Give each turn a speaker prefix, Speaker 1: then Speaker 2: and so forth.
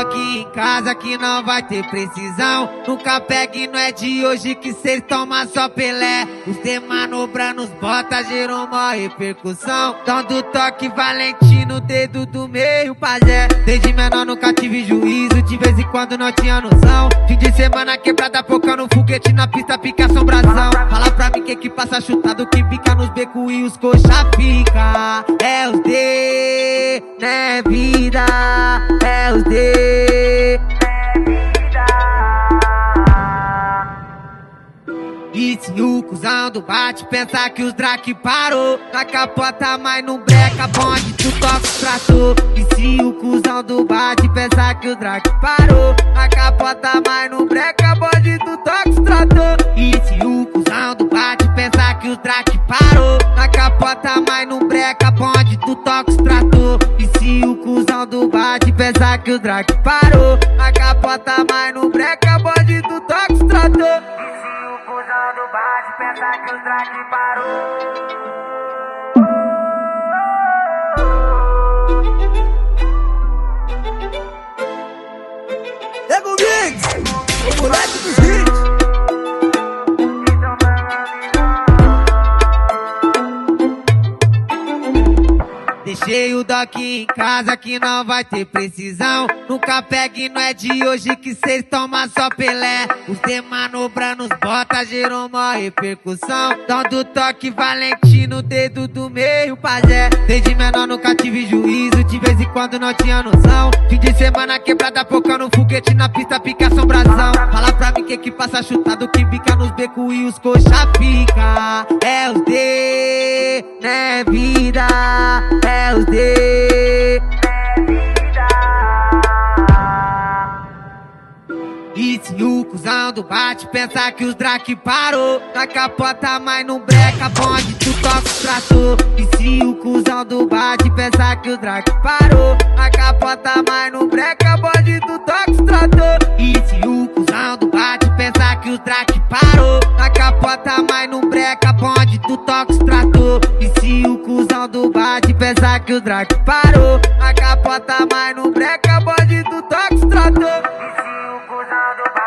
Speaker 1: aqui em casa que não vai ter precisão. Nunca pegue, não é de hoje que cês toma só Pelé. Os demanobrando os bota gerou uma repercussão. Então do toque Valentino, dedo do meio, pajé. Desde menor nunca tive juízo, de vez em quando não tinha noção. Fim de semana quebrada, pocando foguete na pista, pica assombração. Fala pra mim que que passa chutado, que pica nos becos e os coxa fica. É os D, né vida, é os D. E se o cuzão do bate pensar que os drake parou Na capota, mas não breca, bonde, tu. Toca o trator E se o cuzão do bate pensar que os drake parou? Na capota, mas não breca, bonde, tu toca o trator E se o cuzão do bate pensar que os drake parou? Na capota, mas não breca, bonde, tu toca o trator E se o cuzão do bate pensar que os drake parou? Na capota, mas não breca, bonde, tu. Toca o trator
Speaker 2: Usando bate, pensa que o drag parou.
Speaker 1: Deixei o Doc em casa que não vai ter precisão. Nunca pegue, não é de hoje que cês toma só Pelé. Os demanobrando os bota gerou uma repercussão. Dom do toque Valentino, dedo do meio, pajé. Desde menor nunca tive juízo, de vez em quando não tinha noção. Fim de semana quebrada, pocando foguete na pista, pica assombração. Fala pra mim que que passa chutado, que bica nos becos e os coxa fica. É os D, né vida, é os D. E se o cuzão do bate pensar que os drake parou Na capota, mas não breca, bonde, tu toca o trator E se o cuzão do bate pensar que os drake parou Na capota, mas não breca, bonde, tu toca o trator o drag parou. A capota mais no breca, a tá do se tratou. E se o cuzão